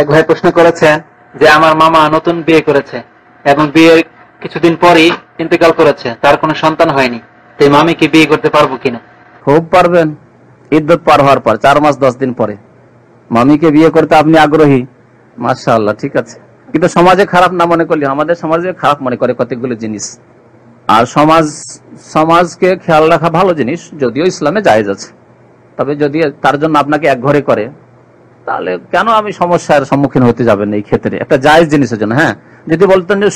এক ভাই প্রশ্ন করেছেন যে আমার মামা নতুন বিয়ে করেছে এবং বিয়ের কিছুদিন পরেই ইন্তেকাল করেছে, তার কোনো সন্তান হয়নি। তো এই মামিকে বিয়ে করতে পারব কিনা? খুব পারবেন। ইদ্যত পার হওয়ার পর, চার মাস, দশ দিন পরে। মামিকে বিয়ে করতে আপনি আগ্রহী? মাশাআল্লাহ, ঠিক আছে। কিন্তু সমাজে খারাপ না মনে করলে আমাদের সমাজে খারাপ মনে করে কতগুলো জিনিস। আর সমাজ, সমাজকে খেয়াল রাখা ভালো জিনিস, যদিও ইসলামে জায়েজ আছে। তবে যদি তার জন্য আপনাকে এক ঘরে করে তাহলে কেন আমি সমস্যার সম্মুখীন হতে যাবেন এই ক্ষেত্রে? একটা জায়েজ জিনিসের জন্য হ্যাঁ? যদি বলতেন যে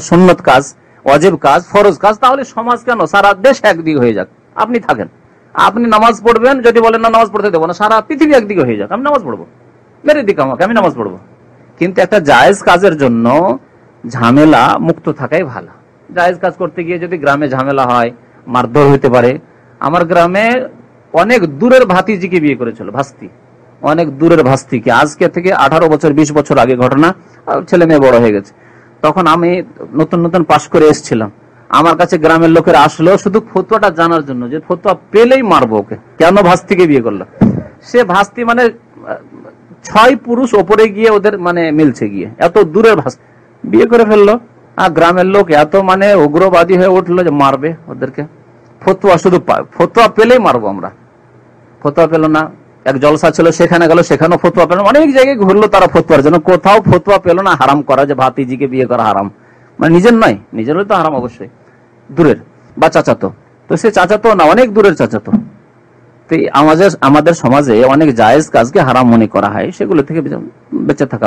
সুন্নত কাজ অজেব কাজ, ফরজ কাজ, তাহলে সমাজ কেন? সারা দেশ একদিকে হয়ে যাক। আপনি থাকেন। আপনি নামাজ পড়বেন, যদি বলেন, না, নামাজ পড়তে দেবো না, সারা পৃথিবী একদিকে হয়ে যাক। আমি নামাজ পড়ব। মেরে দিকে আমাকে, আমি নামাজ পড়ব। কিন্তু একটা জায়েজ কাজের জন্য ঝামেলা মুক্ত থাকাই ভালো। জায়েজ কাজ করতে গিয়ে যদি গ্রামে ঝামেলা হয়, মারধর হইতে পারে। আমার গ্রামে অনেক দূরের ভাতিজিকে বিয়ে করেছিল, ভাস্তি। অনেক দূরের ভাস্তিকে। আজকে থেকে আঠারো বছর, বিশ বছর আগে ঘটনা ছেলে মেয়ে বড় হয়ে গেছে। তখন আমি নতুন নতুন পাশ করে এসেছিলাম। আমার কাছে গ্রামের লোকের আসলো শুধু ফতুয়াটা জানার জন্য, যে ফতুয়া পেলেই মারবো ওকে। কেন ভাস্তিকে বিয়ে করল? সে ভাস্তি মানে ছয় পুরুষ ওপরে গিয়ে ওদের মানে মিলছে গিয়ে। এত দূরের ভাস বিয়ে করে ফেলল। আর গ্রামের লোক এত মানে উগ্রবাদী হয়ে উঠল যে মারবে ওদেরকে। ফতুয়া শুধু ফতুয়া পেলেই মারবো আমরা। ফতুয়া পেল না। এক জলসা ছিল, সেখানে গেল, সেখানেও ফতুয়া পেল। অনেক জায়গায় ঘুরলো তারা ফতুয়ার জন্য। কোথাও ফতুয়া পেল না, হারাম করা যে ভাতিজিকে বিয়ে করা হারাম। মানে নিজের নয়, নিজের তো হারাম অবশ্যই। দূরের, বা চাচাতো। তো সে চাচাতো না, অনেক দূরের চাচাতো। তো আমাদের আমাদের সমাজে অনেক জায়েজ কাজকে হারাম মনে করা হয়, সেগুলো থেকে বেঁচে থাকা